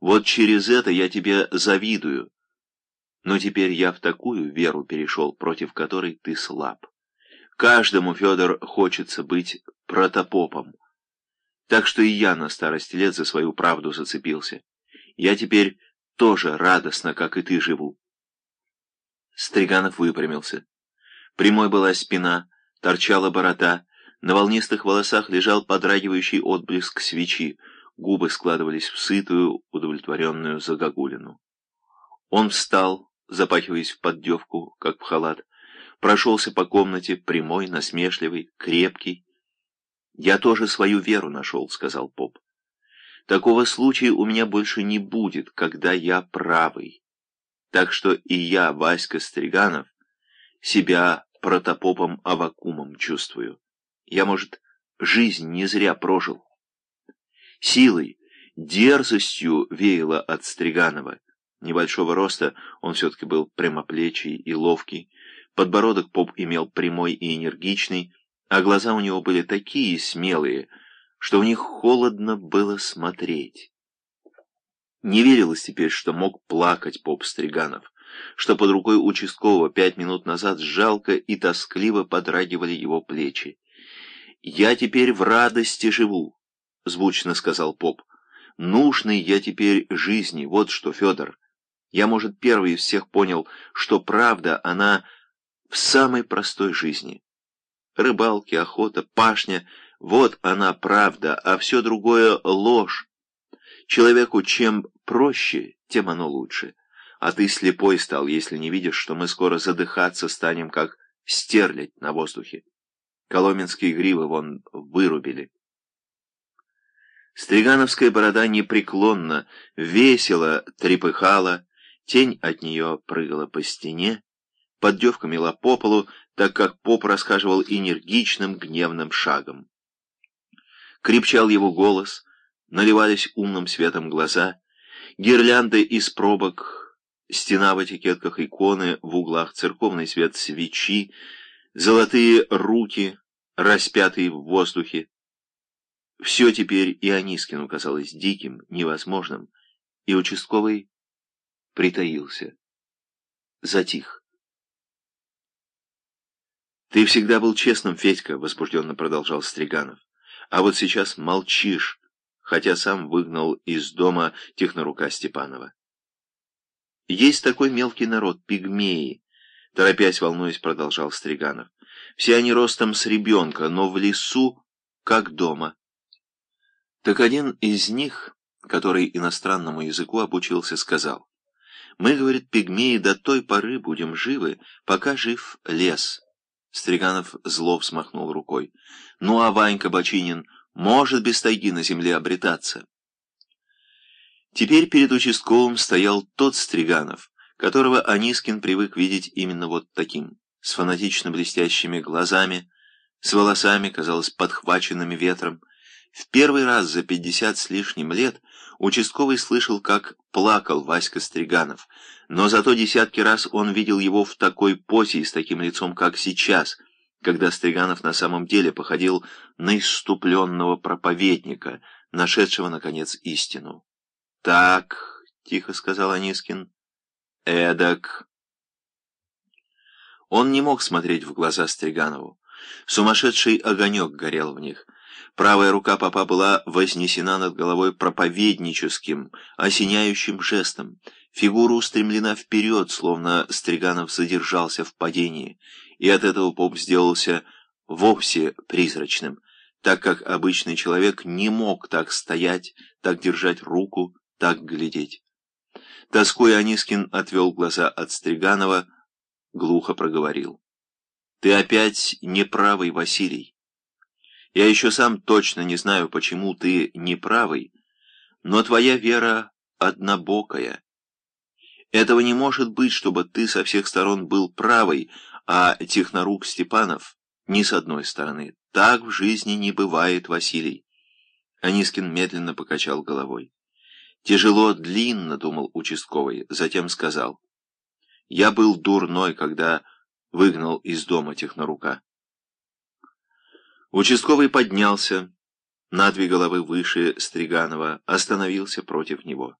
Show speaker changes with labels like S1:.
S1: Вот через это я тебе завидую. Но теперь я в такую веру перешел, против которой ты слаб. Каждому, Федор, хочется быть протопопом. Так что и я на старости лет за свою правду зацепился. Я теперь тоже радостно, как и ты, живу. Стриганов выпрямился. Прямой была спина, торчала борода, на волнистых волосах лежал подрагивающий отблеск свечи, губы складывались в сытую, удовлетворенную загогулину. Он встал, запахиваясь в поддевку, как в халат, прошелся по комнате, прямой, насмешливый, крепкий. «Я тоже свою веру нашел», — сказал поп. «Такого случая у меня больше не будет, когда я правый. Так что и я, Васька Стриганов, себя протопопом Авакумом чувствую. Я, может, жизнь не зря прожил». Силой, дерзостью веяло от Стриганова. Небольшого роста он все-таки был прямоплечий и ловкий, подбородок поп имел прямой и энергичный, а глаза у него были такие смелые, что в них холодно было смотреть. Не верилось теперь, что мог плакать поп Стриганов, что под рукой участкового пять минут назад жалко и тоскливо подрагивали его плечи. «Я теперь в радости живу», — звучно сказал поп. «Нужный я теперь жизни, вот что, Федор». Я, может, первый из всех понял, что правда, она в самой простой жизни. Рыбалки, охота, пашня — вот она правда, а все другое — ложь. Человеку чем проще, тем оно лучше. А ты слепой стал, если не видишь, что мы скоро задыхаться станем, как стерлядь на воздухе. Коломенские гривы вон вырубили. Стригановская борода непреклонно, весело трепыхала, Тень от нее прыгала по стене, поддевка мела по полу, так как поп расхаживал энергичным гневным шагом. Крепчал его голос, наливались умным светом глаза, гирлянды из пробок, стена в этикетках иконы, в углах церковный свет свечи, золотые руки, распятые в воздухе. Все теперь и Анискину казалось диким, невозможным, и участковый притаился. Затих. «Ты всегда был честным, Федька», — возбужденно продолжал Стриганов. «А вот сейчас молчишь, хотя сам выгнал из дома технорука Степанова». «Есть такой мелкий народ, пигмеи», — торопясь, волнуясь, продолжал Стриганов. «Все они ростом с ребенка, но в лесу, как дома». Так один из них, который иностранному языку обучился, сказал. Мы, говорит, пигмеи, до той поры будем живы, пока жив лес. Стриганов зло взмахнул рукой. Ну, а Ванька Бочинин может без тайги на земле обретаться. Теперь перед участковым стоял тот Стриганов, которого Анискин привык видеть именно вот таким, с фанатично блестящими глазами, с волосами, казалось, подхваченными ветром, в первый раз за пятьдесят с лишним лет участковый слышал, как плакал Васька Стриганов, но зато десятки раз он видел его в такой позе и с таким лицом, как сейчас, когда Стриганов на самом деле походил на иступленного проповедника, нашедшего, наконец, истину. «Так», — тихо сказал Анискин, — «эдак». Он не мог смотреть в глаза Стриганову. Сумасшедший огонек горел в них — Правая рука папа была вознесена над головой проповедническим, осеняющим жестом. Фигура устремлена вперед, словно Стриганов задержался в падении, и от этого поп сделался вовсе призрачным, так как обычный человек не мог так стоять, так держать руку, так глядеть. Тоскуя Анискин отвел глаза от Стриганова, глухо проговорил. «Ты опять неправый, Василий. Я еще сам точно не знаю, почему ты неправый, но твоя вера однобокая. Этого не может быть, чтобы ты со всех сторон был правый, а технорук Степанов ни с одной стороны. Так в жизни не бывает, Василий. Анискин медленно покачал головой. Тяжело, длинно, думал участковый, затем сказал. Я был дурной, когда выгнал из дома технорука. Участковый поднялся, на две головы выше Стриганова, остановился против него.